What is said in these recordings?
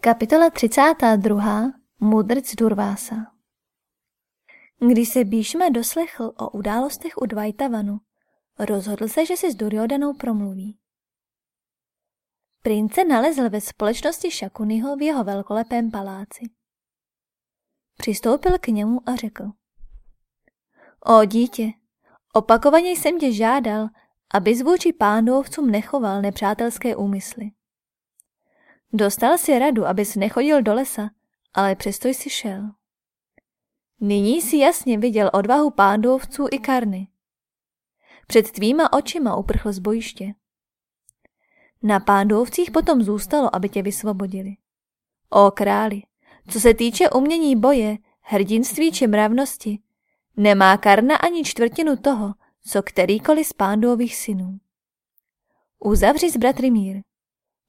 Kapitola 32. Mudrc Durvása Když se Bíšma doslechl o událostech u Dvajtavanu, rozhodl se, že si s Duryodanou promluví. Prince nalezl ve společnosti Šakuniho v jeho velkolepém paláci. Přistoupil k němu a řekl. O dítě, opakovaně jsem tě žádal, aby vůči pándovcům nechoval nepřátelské úmysly. Dostal si radu, abys nechodil do lesa, ale přesto jsi šel. Nyní si jasně viděl odvahu pándovců i karny. Před tvýma očima uprchl z bojiště. Na pándovcích potom zůstalo, aby tě vysvobodili. O králi, co se týče umění boje, hrdinství či mravnosti, nemá Karna ani čtvrtinu toho, co kterýkoliv z pándových synů. Uzavři s bratry mír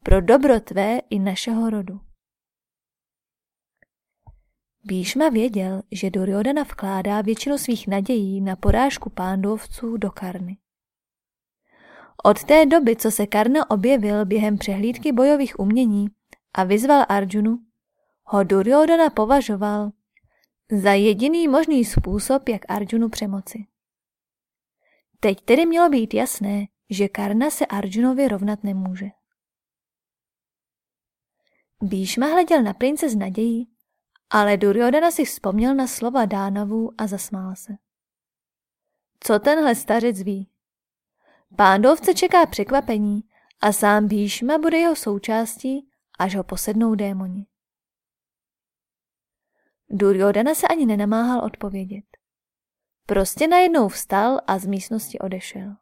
pro dobro tvé i našeho rodu. Bíšma věděl, že Duryodhana vkládá většinu svých nadějí na porážku pándovců do Karny. Od té doby, co se Karna objevil během přehlídky bojových umění a vyzval Arjunu, ho Duryodhana považoval za jediný možný způsob, jak Arjunu přemoci. Teď tedy mělo být jasné, že Karna se Arjunovi rovnat nemůže. Bíšma hleděl na prince s nadějí, ale Duryodhana si vzpomněl na slova Dánavů a zasmál se. Co tenhle stařec ví? Pándovce čeká překvapení a sám Bíšma bude jeho součástí, až ho posednou démoni. Duryodhana se ani nenamáhal odpovědět. Prostě najednou vstal a z místnosti odešel.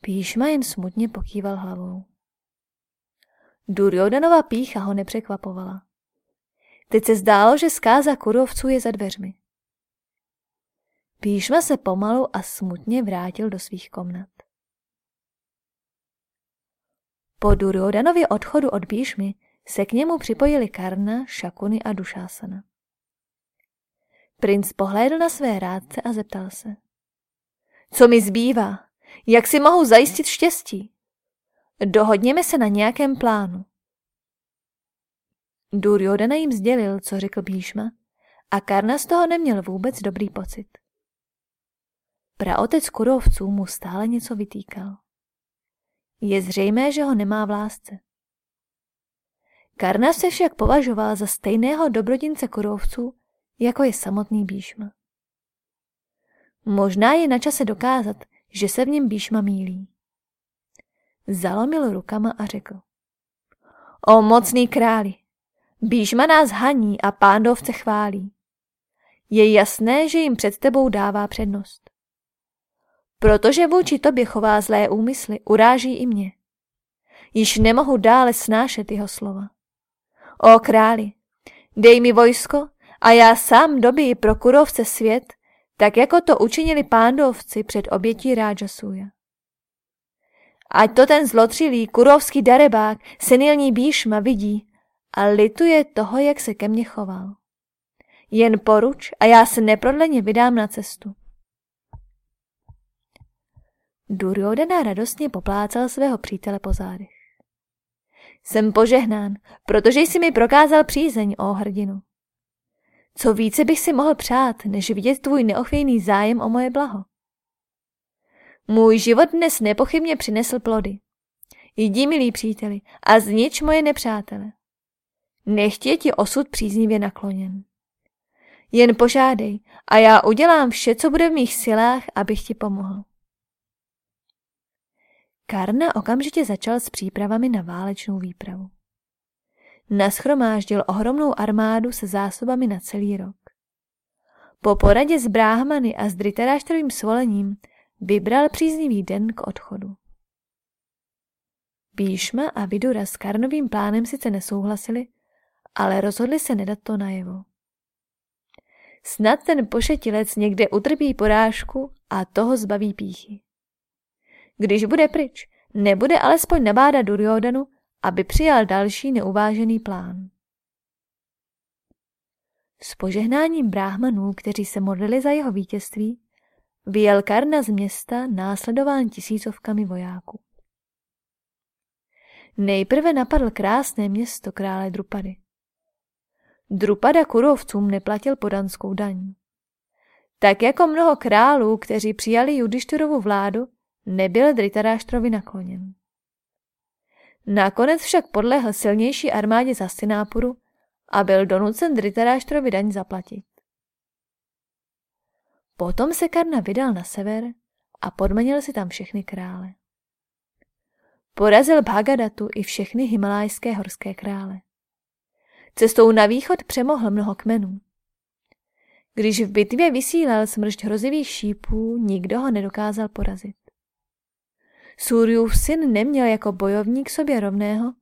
Píšma jen smutně pokýval hlavou. Duryodanova pícha ho nepřekvapovala. Teď se zdálo, že zkáza kurovců je za dveřmi. Píšma se pomalu a smutně vrátil do svých komnat. Po Duryodanově odchodu od Bíšmy se k němu připojili Karna, Šakuny a Dušásana. Princ pohlédl na své rádce a zeptal se. Co mi zbývá? Jak si mohu zajistit štěstí? Dohodněme se na nějakém plánu. Duryodhana jim sdělil, co řekl Bíšma, a Karna z toho neměl vůbec dobrý pocit. Praotec kurovců mu stále něco vytýkal. Je zřejmé, že ho nemá v lásce. Karna se však považoval za stejného dobrodince kurovců, jako je samotný Bíšma. Možná je na čase dokázat, že se v něm Bíšma mílí. Zalomil rukama a řekl. O mocný králi, Bížma nás haní a pándovce chválí. Je jasné, že jim před tebou dává přednost. Protože vůči tobě chová zlé úmysly, uráží i mě. Již nemohu dále snášet jeho slova. O králi, dej mi vojsko a já sám dobiji pro kurovce svět, tak jako to učinili pándovci před obětí Rájasuja. Ať to ten zlotřilý kurovský darebák, senilní Bíšma vidí a lituje toho, jak se ke mně choval. Jen poruč a já se neprodleně vydám na cestu. Duryodhana radostně poplácal svého přítele po zádech. Jsem požehnán, protože jsi mi prokázal přízeň, o hrdinu. Co více bych si mohl přát, než vidět tvůj neochvějný zájem o moje blaho. Můj život dnes nepochybně přinesl plody. Jdi, milí příteli, a znič moje nepřátele. Nechtě ti osud příznivě nakloněn. Jen požádej a já udělám vše, co bude v mých silách, abych ti pomohl. Karna okamžitě začal s přípravami na válečnou výpravu. Naschromáždil ohromnou armádu se zásobami na celý rok. Po poradě s bráhmany a s dritaráštrovým svolením vybral příznivý den k odchodu. Píšma a Vidura s Karnovým plánem sice nesouhlasili, ale rozhodli se nedat to najevo. Snad ten pošetilec někde utrpí porážku a toho zbaví píchy. Když bude pryč, nebude alespoň nabádat Duryodanu, aby přijal další neuvážený plán. S požehnáním bráhmanů, kteří se modlili za jeho vítězství, vyjel Karna z města následován tisícovkami vojáků. nejprve napadl krásné město krále Drupady. Drupada kurovcům neplatil podanskou daň. Tak jako mnoho králů, kteří přijali Judištyrovu vládu, nebyl Dritaráštrovi nakloněn. Nakonec však podlehl silnější armádě Zastinápuru a byl donucen Dritaráštrovi daň zaplatit. Potom se Karna vydal na sever a podmanil si tam všechny krále. Porazil Bhagadatu i všechny himalajské horské krále. Cestou na východ přemohl mnoho kmenů. Když v bitvě vysílal smršť hrozivých šípů, nikdo ho nedokázal porazit. Súriův syn neměl jako bojovník sobě rovného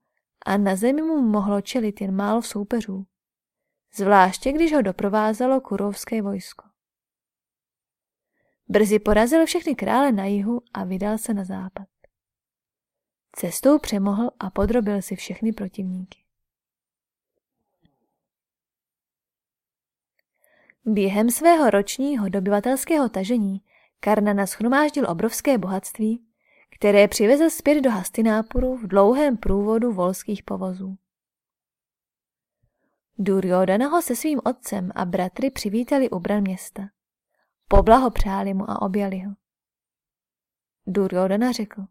a na zemi mu mohlo čelit jen málo soupeřů. Zvláště když ho doprovázelo kurovské vojsko. Brzy porazil všechny krále na jihu a vydal se na západ. Cestou přemohl a podrobil si všechny protivníky. Během svého ročního dobyvatelského tažení Karna naschromáždil obrovské bohatství, které přivezl zpět do Hastinápuru v dlouhém průvodu volských povozů. Duryodhana ho se svým otcem a bratry přivítali u bran města. Poblahopřáli mu a objali ho. Duryodhana řekl.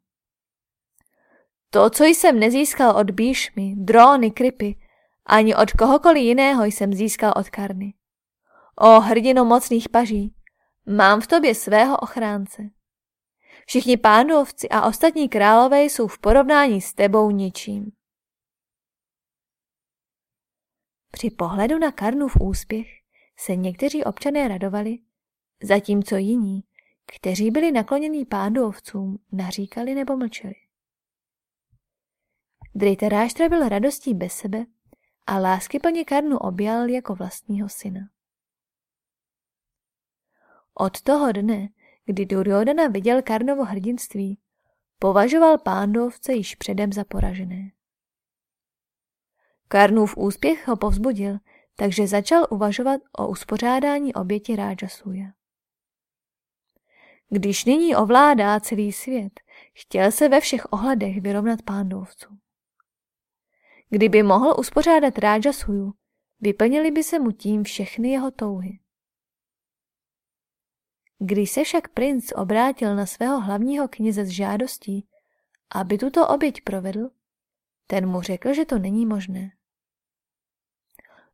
To, co jsem nezískal od Bíšmy, dróny, krypy, ani od kohokoliv jiného jsem získal od Karny. O hrdino mocných paží, mám v tobě svého ochránce. Všichni pánovci a ostatní králové jsou v porovnání s tebou ničím. Při pohledu na Karnův úspěch se někteří občané radovali, zatímco jiní, kteří byli nakloněni pándovcům, naříkali nebo mlčeli. Dritaráštra byl radostí bez sebe a lásky plně Karnu objal jako vlastního syna. Od toho dne, kdy Duryodhana viděl Karnovo hrdinství, považoval pándovce již předem za poražené. Karnův úspěch ho povzbudil, takže začal uvažovat o uspořádání oběti Rajasuja. Když nyní ovládá celý svět, chtěl se ve všech ohledech vyrovnat pándovcům. Kdyby mohl uspořádat Rajasuju, vyplnili by se mu tím všechny jeho touhy. Když se však princ obrátil na svého hlavního kněze s žádostí, aby tuto oběť provedl, ten mu řekl, že to není možné.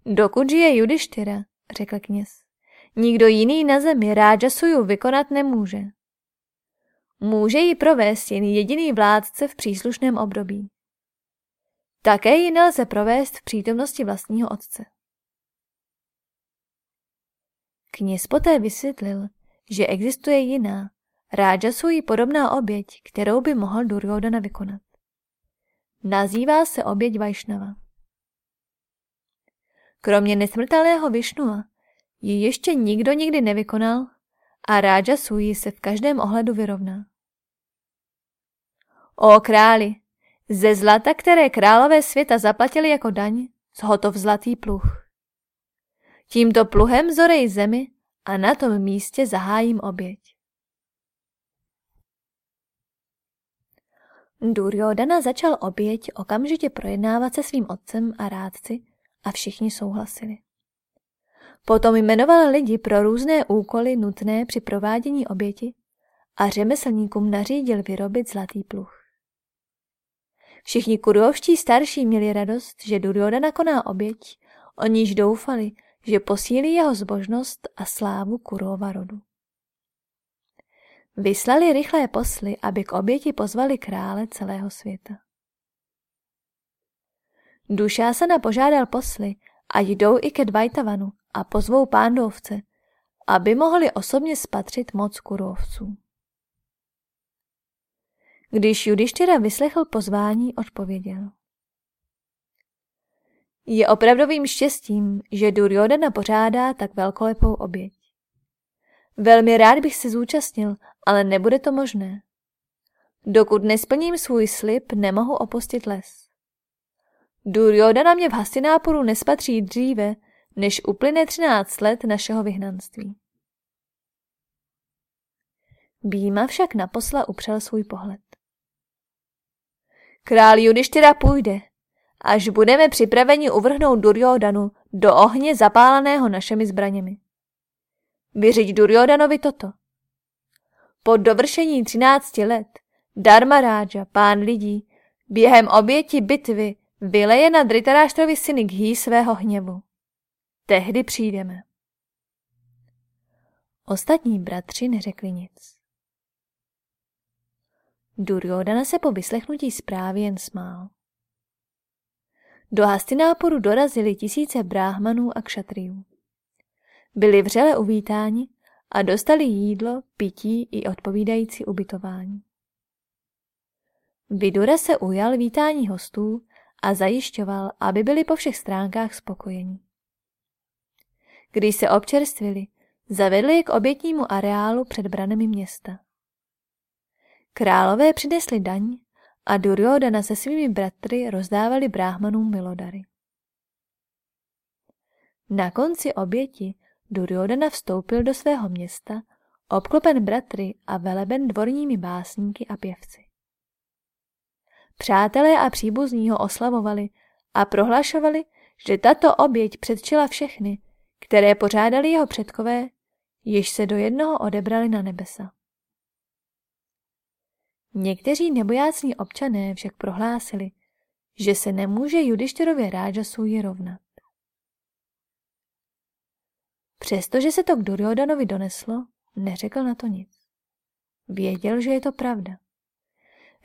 Dokud žije Judištyra, řekl kněz, nikdo jiný na zemi Rájasuju vykonat nemůže. Může ji provést jen jediný vládce v příslušném období. Také ji nelze provést v přítomnosti vlastního otce. Kněz poté vysvětlil, že existuje jiná, Rájasuji podobná oběť, kterou by mohl Duryodhana vykonat. Nazývá se oběť Vajšnava. Kromě nesmrtelného Višnua ji ještě nikdo nikdy nevykonal a Rájasuji se v každém ohledu vyrovná. O králi, ze zlata, které králové světa zaplatili jako daň, zhotov zlatý pluh. Tímto pluhem zorej zemi a na tom místě zahájím oběť. Duryodhana začal oběť okamžitě projednávat se svým otcem a rádci a všichni souhlasili. Potom jmenoval lidi pro různé úkoly nutné při provádění oběti a řemeslníkům nařídil vyrobit zlatý pluh. Všichni kurovští starší měli radost, že Duryodhana koná oběť, o níž doufali, že posílí jeho zbožnost a slávu Kurova rodu. Vyslali rychlé posly, aby k oběti pozvali krále celého světa. Dušásana požádal posly, ať jdou i ke Dvajtavanu a pozvou pándovce, aby mohli osobně spatřit moc kurovců. Když Judištěra vyslechl pozvání, odpověděl. Je opravdovým štěstím, že Duryodhana pořádá tak velkolepou oběť. Velmi rád bych se zúčastnil, ale nebude to možné. Dokud nesplním svůj slib, nemohu opustit les. Duryodhana mě v Hastináporu nespatří dříve, než uplyne třináct let našeho vyhnanství. Býma však na posla upřel svůj pohled. Král Judištyra půjde, až budeme připraveni uvrhnout Duryodanu do ohně zapáleného našimi zbraněmi. Vyřiď Duryodanovi toto. Po dovršení třinácti let Dharma pán lidí, během oběti bitvy vyleje na Dritaráštrovi syny Ghí svého hněvu. Tehdy přijdeme. Ostatní bratři neřekli nic. Duryodana se po vyslechnutí zprávy jen smál. Do Hastináporu dorazili tisíce bráhmanů a kšatriů. Byli vřele uvítáni a dostali jídlo, pití i odpovídající ubytování. Vidura se ujal vítání hostů a zajišťoval, aby byli po všech stránkách spokojení. Když se občerstvili, zavedli je k obětnímu areálu před branami města. Králové přinesli daň a Duryodhana se svými bratry rozdávali bráhmanům milodary. Na konci oběti Duryodhana vstoupil do svého města, obklopen bratry a veleben dvorními básníky a pěvci. Přátelé a příbuzní ho oslavovali a prohlašovali, že tato oběť předčila všechny, které pořádali jeho předkové, jež se do jednoho odebrali na nebesa. Někteří nebojácní občané však prohlásili, že se nemůže Judištěrově Rážasůji rovnat. Přestože se to k Duryodanovi doneslo, neřekl na to nic. Věděl, že je to pravda.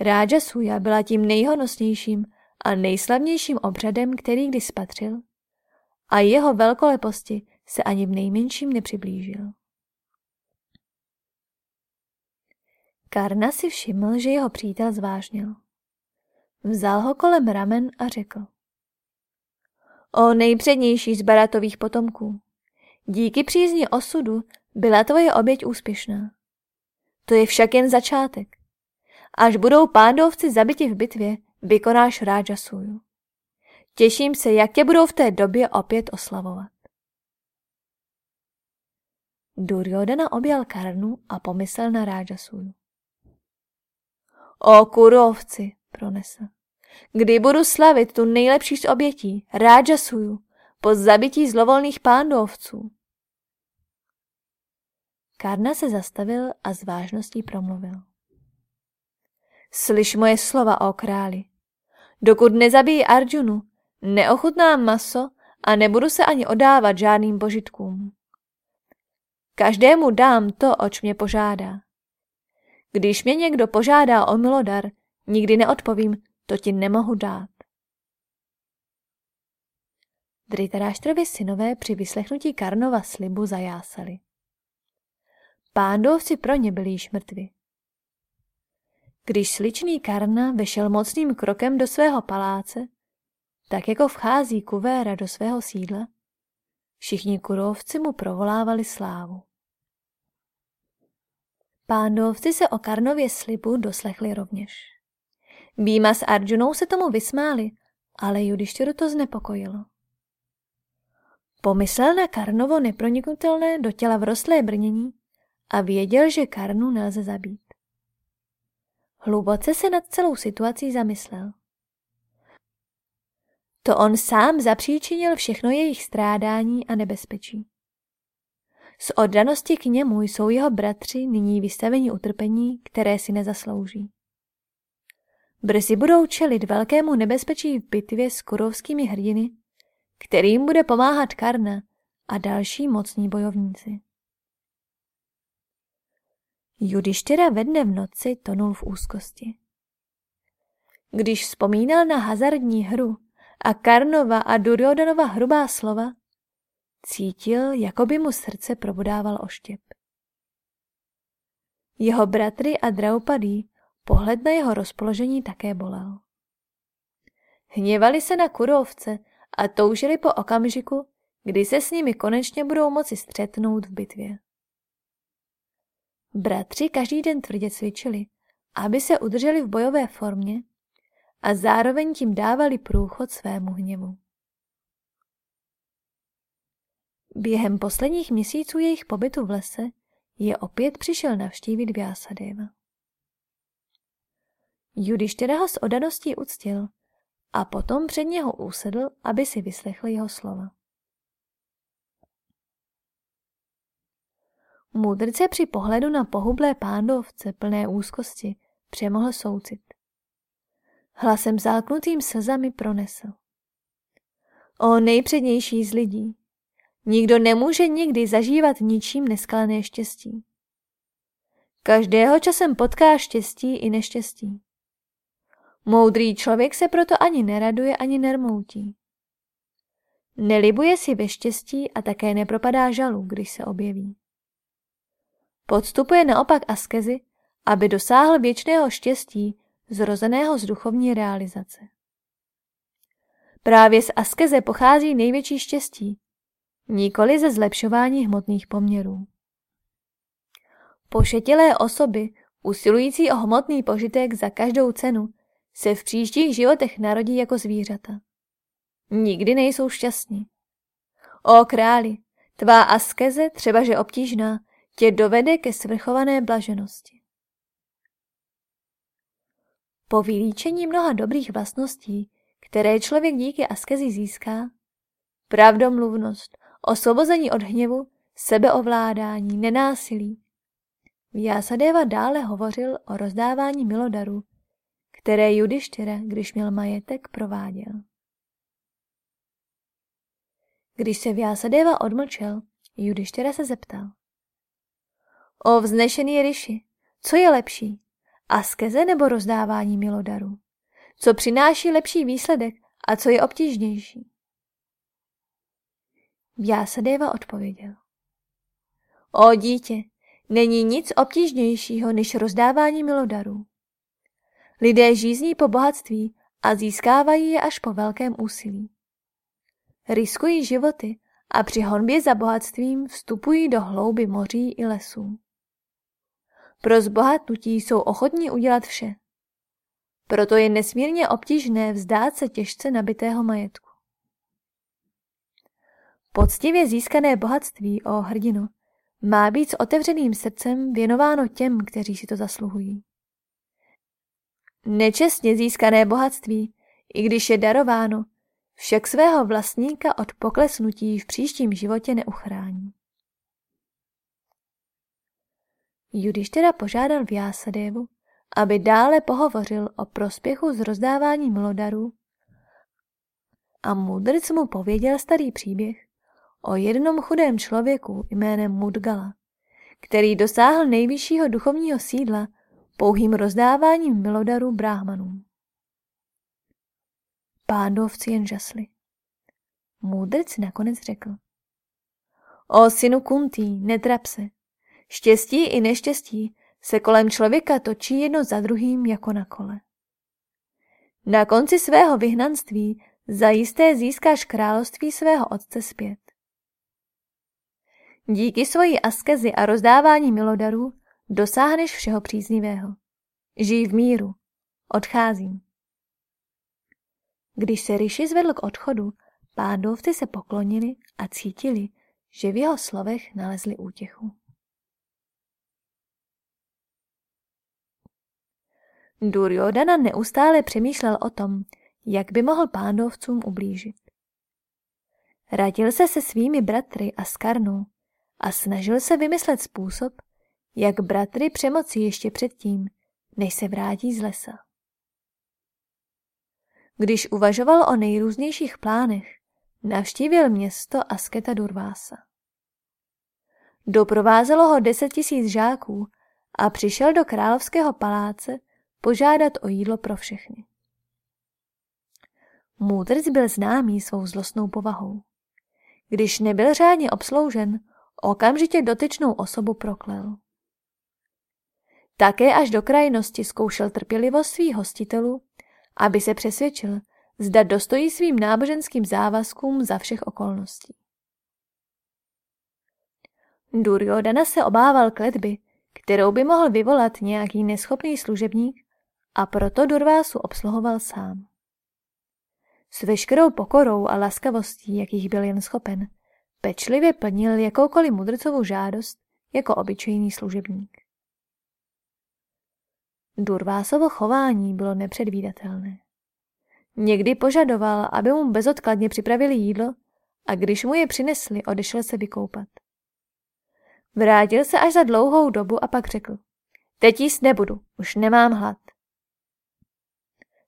Rážasuja byla tím nejhonosnějším a nejslavnějším obřadem, který kdy spatřil a jeho velkoleposti se ani v nejmenším nepřiblížil. Karna si všiml, že jeho přítel zvážnil. Vzal ho kolem ramen a řekl. O nejpřednější z Baratových potomků, díky přízni osudu byla tvoje oběť úspěšná. To je však jen začátek. Až budou pándovci zabiti v bitvě, vykonáš Rájasuju. Těším se, jak tě budou v té době opět oslavovat. Duryodhana objal Karnu a pomyslel na Rájasuju. O kurovci, pronesl. Kdy budu slavit tu nejlepší z obětí, Rájasuju, po zabití zlovolných pándovců? Karna se zastavil a s vážností promluvil. Slyš moje slova, o králi. Dokud nezabijí Arjunu, neochutnám maso a nebudu se ani odávat žádným požitkům. Každému dám to, oč mě požádá. Když mě někdo požádá o milodar, nikdy neodpovím, to ti nemohu dát. Dritaráštrovi synové při vyslechnutí Karnova slibu zajásali. Pándovci pro ně byli již mrtvi. Když sličný Karna vešel mocným krokem do svého paláce, tak jako vchází kuvéra do svého sídla, všichni kurovci mu provolávali slávu. Pándovci se o Karnově slibu doslechli rovněž. Býma s Arjunou se tomu vysmáli, ale Judištěru to znepokojilo. Pomyslel na Karnovo neproniknutelné do těla vrostlé brnění a věděl, že Karnu nelze zabít. Hluboce se nad celou situací zamyslel. To on sám zapříčinil všechno jejich strádání a nebezpečí. Z oddanosti k němu jsou jeho bratři nyní vystaveni utrpení, které si nezaslouží. Brzy budou čelit velkému nebezpečí v bitvě s kurovskými hrdiny, kterým bude pomáhat Karna a další mocní bojovníci. Judištěra ve dne v noci tonul v úzkosti. Když vzpomínal na hazardní hru a Karnova a Duryodanova hrubá slova, cítil, jako by mu srdce probodával oštěp. Jeho bratry a Draupadý pohled na jeho rozpoložení také bolel. Hněvali se na kurovce a toužili po okamžiku, kdy se s nimi konečně budou moci střetnout v bitvě. Bratři každý den tvrdě cvičili, aby se udrželi v bojové formě a zároveň tím dávali průchod svému hněvu. Během posledních měsíců jejich pobytu v lese je opět přišel navštívit Vyasadeva. Judištěra ho s odaností uctil a potom před něho usedl, aby si vyslechl jeho slova. Mudrce při pohledu na pohublé pándovce plné úzkosti přemohl soucit. Hlasem zálknutým slzami pronesl. O nejpřednější z lidí, nikdo nemůže nikdy zažívat ničím neskalené štěstí. Každého časem potká štěstí i neštěstí. Moudrý člověk se proto ani neraduje, ani nermoutí. Nelibuje si ve štěstí a také nepropadá žalu, když se objeví. Podstupuje naopak askezi, aby dosáhl věčného štěstí zrozeného z duchovní realizace. Právě z askeze pochází největší štěstí, nikoli ze zlepšování hmotných poměrů. Pošetilé osoby, usilující o hmotný požitek za každou cenu, se v příštích životech narodí jako zvířata. Nikdy nejsou šťastní. O králi, tvá askeze, třebaže obtížná, tě dovede ke svrchované blaženosti. Po vylíčení mnoha dobrých vlastností, které člověk díky askezi získá, pravdomluvnost, osvobození od hněvu, sebeovládání, nenásilí. Vyasadeva dále hovořil o rozdávání milodarů, které Judištěra, když měl majetek, prováděl. Když se Vyasadeva odmlčel, Judištěra se zeptal. O vznešený ryši, co je lepší, askeze nebo rozdávání milodarů? Co přináší lepší výsledek a co je obtížnější? Vyasadeva odpověděl. O dítě, není nic obtížnějšího než rozdávání milodarů. Lidé žízní po bohatství a získávají je až po velkém úsilí. Riskují životy a při honbě za bohatstvím vstupují do hlouby moří i lesů. Pro zbohatnutí jsou ochotní udělat vše. Proto je nesmírně obtížné vzdát se těžce nabitého majetku. Poctivě získané bohatství, o hrdinu, má být s otevřeným srdcem věnováno těm, kteří si to zasluhují. Nečestně získané bohatství, i když je darováno, však svého vlastníka od poklesnutí v příštím životě neuchrání. Teda požádal Vyasadevu, aby dále pohovořil o prospěchu z rozdávání mlodarů a mudrc mu pověděl starý příběh o jednom chudém člověku jménem Mudgala, který dosáhl nejvyššího duchovního sídla pouhým rozdáváním milodarů bráhmanům. Pándovci jen žasli. Můdrc nakonec řekl. O synu Kuntý, netrap se. Štěstí i neštěstí se kolem člověka točí jedno za druhým jako na kole. Na konci svého vyhnanství zajisté získáš království svého otce zpět. Díky svojí askezi a rozdávání milodarů dosáhneš všeho příznivého. Žij v míru. Odcházím. Když se Rishi zvedl k odchodu, pádovci se poklonili a cítili, že v jeho slovech nalezli útěchu. Duryodhana neustále přemýšlel o tom, jak by mohl pándovcům ublížit. Radil se se svými bratry a skarnou a snažil se vymyslet způsob, jak bratry přemoci ještě předtím, než se vrátí z lesa. Když uvažoval o nejrůznějších plánech, navštívil město Asketa Durvása. Doprovázelo ho deset tisíc žáků a přišel do královského paláce požádat o jídlo pro všechny. Můdrc byl známý svou zlostnou povahou. Když nebyl řádně obsloužen, okamžitě dotyčnou osobu proklel. Také až do krajnosti zkoušel trpělivost svých hostitelů, aby se přesvědčil, zda dostojí svým náboženským závazkům za všech okolností. Duryodhana se obával kletby, kterou by mohl vyvolat nějaký neschopný služebník a proto Durvásu obsluhoval sám. S veškerou pokorou a laskavostí, jakých byl jen schopen, pečlivě plnil jakoukoliv mudrcovou žádost jako obyčejný služebník. Durvásovo chování bylo nepředvídatelné. Někdy požadoval, aby mu bezodkladně připravili jídlo a když mu je přinesli, odešel se vykoupat. Vrátil se až za dlouhou dobu a pak řekl, teď jíst nebudu, už nemám hlad.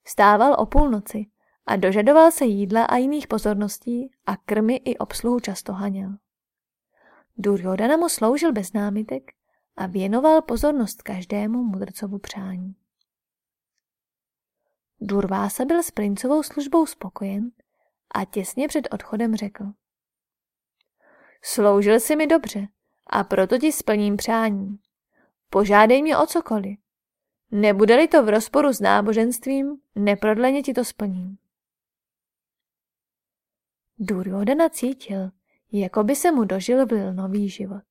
Vstával o půlnoci a dožadoval se jídla a jiných pozorností a krmy i obsluhu často haněl. Duryodhana mu sloužil bez námitek a věnoval pozornost každému mudrcovu přání. Durvása byl s princovou službou spokojen a těsně před odchodem řekl. Sloužil si mi dobře a proto ti splním přání. Požádej mě o cokoliv. Nebude-li to v rozporu s náboženstvím, neprodleně ti to splním. Duryodhana cítil, jako by se mu do žil vlil nový život.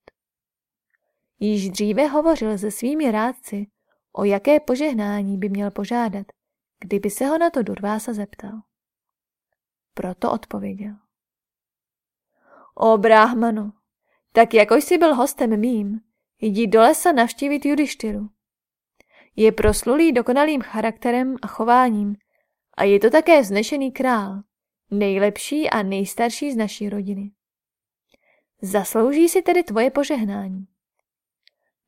Již dříve hovořil se svými rádci, o jaké požehnání by měl požádat, kdyby se ho na to Durvása zeptal. Proto odpověděl. O bráhmano, tak jako jsi byl hostem mým, jdi do lesa navštívit Judištyru. Je proslulý dokonalým charakterem a chováním a je to také vznešený král, nejlepší a nejstarší z naší rodiny. Zaslouží si tedy tvoje požehnání.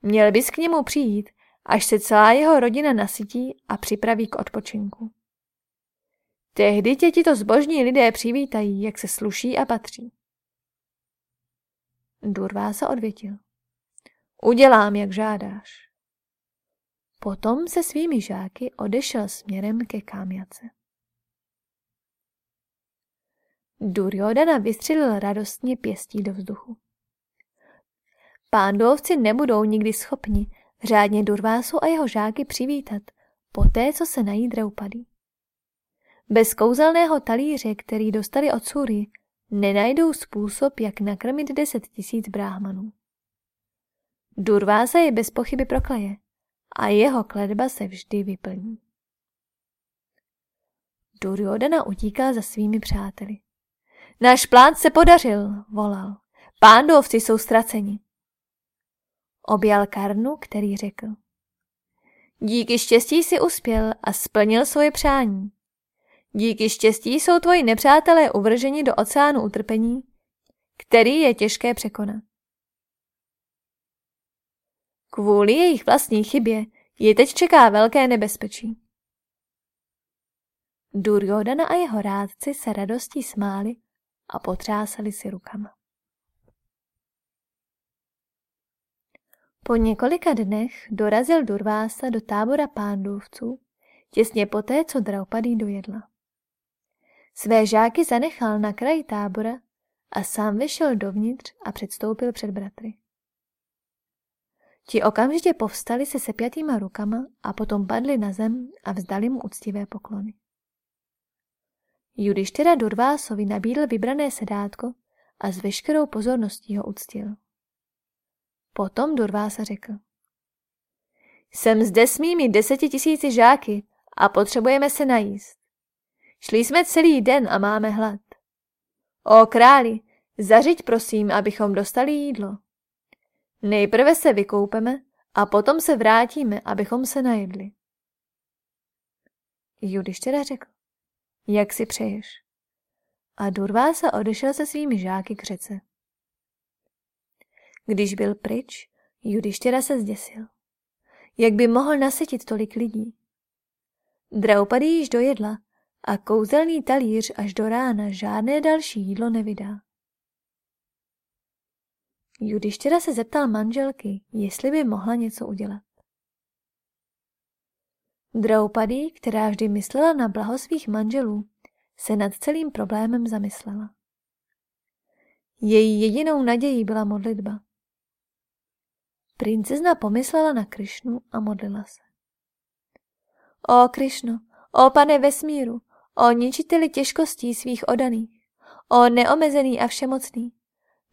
Měl bys k němu přijít, až se celá jeho rodina nasytí a připraví k odpočinku. Tehdy tě tito zbožní lidé přivítají, jak se sluší a patří. Durvása odvětil. Udělám, jak žádáš. Potom se svými žáky odešel směrem ke Kámjace. Duryodana vystřelil radostně pěstí do vzduchu. Pándovci nebudou nikdy schopni řádně Durvásu a jeho žáky přivítat, poté, co se nají Draupadý. Bez kouzelného talíře, který dostali od Sury, nenajdou způsob, jak nakrmit deset tisíc bráhmanů. Durvása je bez pochyby prokleje a jeho kledba se vždy vyplní. Duryodana utíká za svými přáteli. Náš plán se podařil, volal. Pándovci jsou ztraceni. Objal Karnu, který řekl. Díky štěstí si uspěl a splnil svoje přání. Díky štěstí jsou tvoji nepřátelé uvrženi do oceánu utrpení, který je těžké překonat. Kvůli jejich vlastní chybě je teď čeká velké nebezpečí. Duryodana a jeho rádci se radostí smáli a potřásali si rukama. Po několika dnech dorazil Durvása do tábora pándovců, těsně poté, co Draupadý dojedla. Své žáky zanechal na kraji tábora a sám vyšel dovnitř a předstoupil před bratry. Ti okamžitě povstali se sepjatýma rukama a potom padli na zem a vzdali mu úctivé poklony. Judištyra Durvásovi nabídl vybrané sedátko a s veškerou pozorností ho uctil. Potom Durvása řekl. Jsem zde s mými deseti tisíci žáky a potřebujeme se najíst. Šli jsme celý den a máme hlad. O králi, zařiď prosím, abychom dostali jídlo. Nejprve se vykoupeme a potom se vrátíme, abychom se najedli. Judištěra řekl, jak si přeješ. A Durvása odešel se svými žáky k řece. Když byl pryč, Judištěra se zděsil. Jak by mohl nasytit tolik lidí? Draupadi již dojedla a kouzelný talíř až do rána žádné další jídlo nevydá. Judištěra se zeptal manželky, jestli by mohla něco udělat. Draupadi, která vždy myslela na blaho svých manželů, se nad celým problémem zamyslela. Její jedinou nadějí byla modlitba. Princezna pomyslela na Krišnu a modlila se. O Krišno, o pane vesmíru, o ničiteli těžkostí svých odaných, o neomezený a všemocný,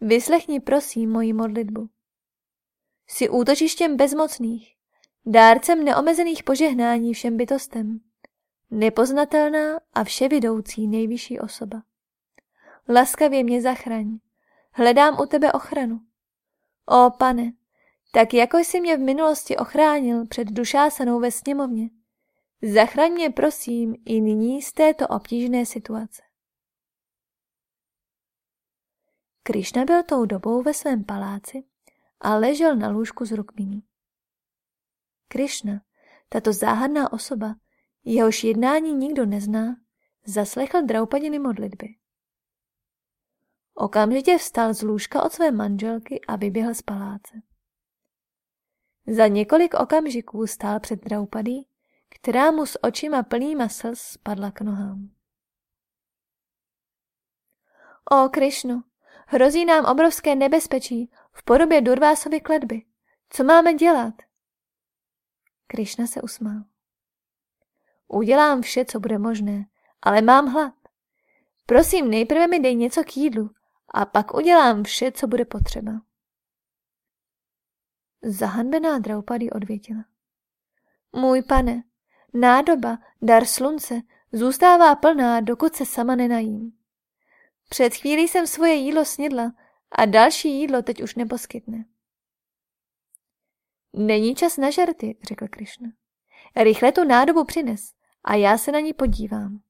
vyslechni prosím moji modlitbu. Jsi útočištěm bezmocných, dárcem neomezených požehnání všem bytostem, nepoznatelná a vševidoucí nejvyšší osoba. Laskavě mě zachraň, hledám u tebe ochranu. O pane, tak jako jsi mě v minulosti ochránil před dušásanou ve sněmovně, zachraň mě prosím i nyní z této obtížné situace. Krišna byl tou dobou ve svém paláci a ležel na lůžku z rukminí. Krišna, tato záhadná osoba, jehož jednání nikdo nezná, zaslechl Draupadiny modlitby. Okamžitě vstal z lůžka od své manželky a vyběhl z paláce. Za několik okamžiků stál před Draupadí, která mu s očima plnýma slz spadla k nohám. O Krišnu, hrozí nám obrovské nebezpečí v podobě Durvásovy kletby. Co máme dělat? Krišna se usmál. Udělám vše, co bude možné, ale mám hlad. Prosím, nejprve mi dej něco k jídlu a pak udělám vše, co bude potřeba. Zahanbená Draupadý odvětila. Můj pane, nádoba, dar slunce, zůstává plná, dokud se sama nenajím. Před chvílí jsem svoje jídlo snědla a další jídlo teď už neposkytne. Není čas na žarty, řekl Krišna. Rychle tu nádobu přines a já se na ní podívám.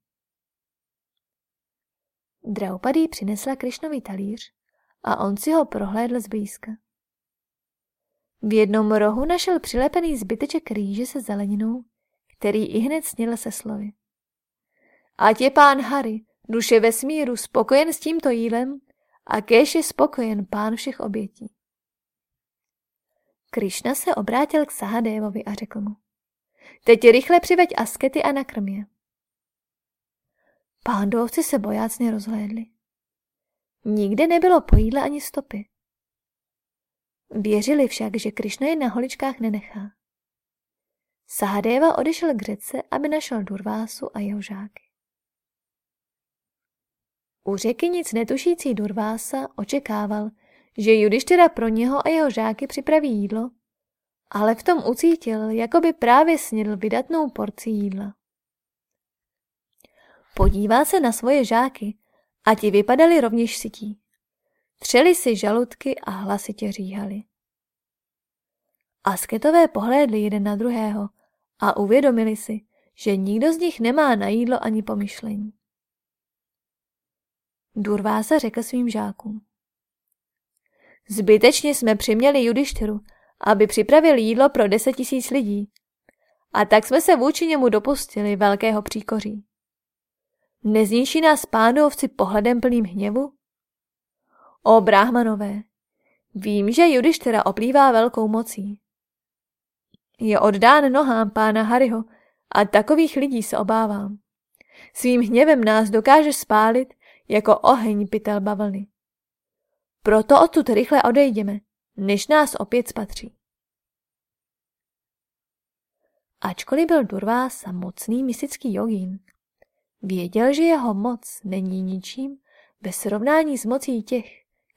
Draupadý přinesla Krišnovi talíř a on si ho prohlédl zblízka. V jednom rohu našel přilepený zbyteček rýže se zeleninou, který i hned sněl se slovy. Ať je pán Harry, duše vesmíru, spokojen s tímto jílem a kéž je spokojen pán všech obětí. Krišna se obrátil k Sahadévovi a řekl mu. Teď rychle přiveď askety a nakrm je. Pándovci se bojácně rozhlédli. Nikde nebylo po jídle ani stopy. Věřili však, že Krišna je na holičkách nenechá. Sahadeva odešel k řece, aby našel Durvásu a jeho žáky. U řeky nic netušící Durvása očekával, že Judištyra pro něho a jeho žáky připraví jídlo, ale v tom ucítil, jako by právě snědl vydatnou porci jídla. Podívá se na svoje žáky a ti vypadali rovněž sytí. Třeli si žaludky a hlasitě říhali. Asketové pohlédli jeden na druhého a uvědomili si, že nikdo z nich nemá na jídlo ani pomyšlení. Durvása řekl svým žákům. Zbytečně jsme přiměli Judištyru, aby připravil jídlo pro deset tisíc lidí. A tak jsme se vůči němu dopustili velkého příkoří. Nezničí nás pánovci pohledem plným hněvu? O bráhmanové, vím, že Judištyra oplývá velkou mocí. Je oddán nohám pána Hariho a takových lidí se obávám. Svým hněvem nás dokáže spálit jako oheň pytel bavlny. Proto odtud rychle odejdeme, než nás opět spatří. Ačkoliv byl Durvása mocný mystický jogín, věděl, že jeho moc není ničím ve srovnání s mocí těch,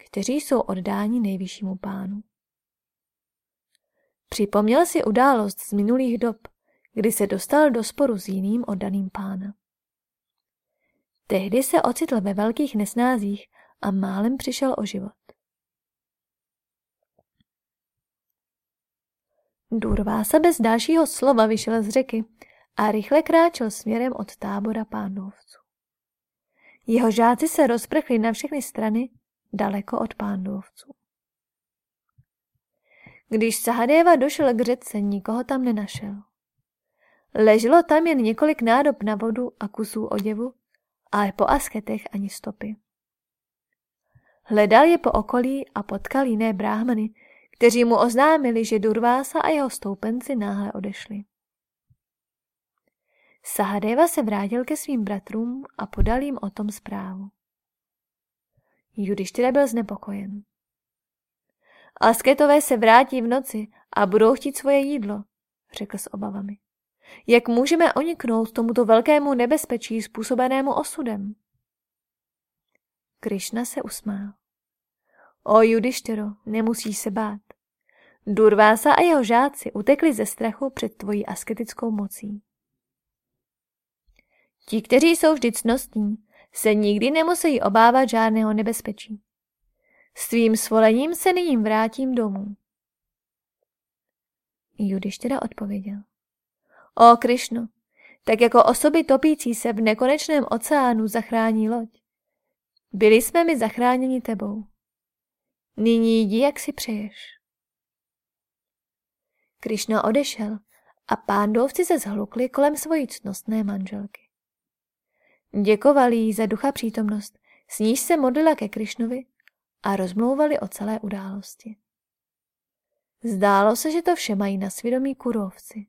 kteří jsou oddáni nejvyššímu pánu. Připomněl si událost z minulých dob, kdy se dostal do sporu s jiným oddaným pána. Tehdy se ocitl ve velkých nesnázích a málem přišel o život. Durvása bez dalšího slova vyšel z řeky a rychle kráčel směrem od tábora pánovců. Jeho žáci se rozprchli na všechny strany daleko od pándovců. Když Sahadeva došel k řece, nikoho tam nenašel. Leželo tam jen několik nádob na vodu a kusů oděvu, ale po asketech ani stopy. Hledal je po okolí a potkal jiné bráhmany, kteří mu oznámili, že Durvása a jeho stoupenci náhle odešli. Sahadeva se vrátil ke svým bratrům a podal jim o tom zprávu. Judištyra byl znepokojen. Asketové se vrátí v noci a budou chtít svoje jídlo, řekl s obavami. Jak můžeme oniknout tomuto velkému nebezpečí způsobenému osudem? Krišna se usmál. O Judištyro, nemusíš se bát. Durvása a jeho žáci utekli ze strachu před tvojí asketickou mocí. Ti, kteří jsou vždy cnostní, se nikdy nemusí obávat žádného nebezpečí. S tvým svolením se nyní vrátím domů. Judištěra odpověděl. O Krišno, tak jako osoby topící se v nekonečném oceánu zachrání loď. Byli jsme mi zachráněni tebou. Nyní jdi, jak si přeješ. Krišna odešel a pándovci se zhlukli kolem svojí ctnostné manželky. Děkovali jí za ducha přítomnost, s níž se modlila ke Krišnovi a rozmlouvali o celé události. Zdálo se, že to vše mají na svědomí kurovci.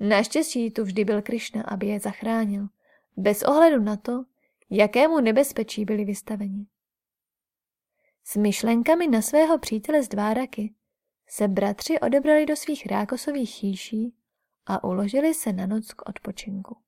Naštěstí tu vždy byl Krišna, aby je zachránil, bez ohledu na to, jakému nebezpečí byli vystaveni. S myšlenkami na svého přítele z Dváraky se bratři odebrali do svých rákosových chýší a uložili se na noc k odpočinku.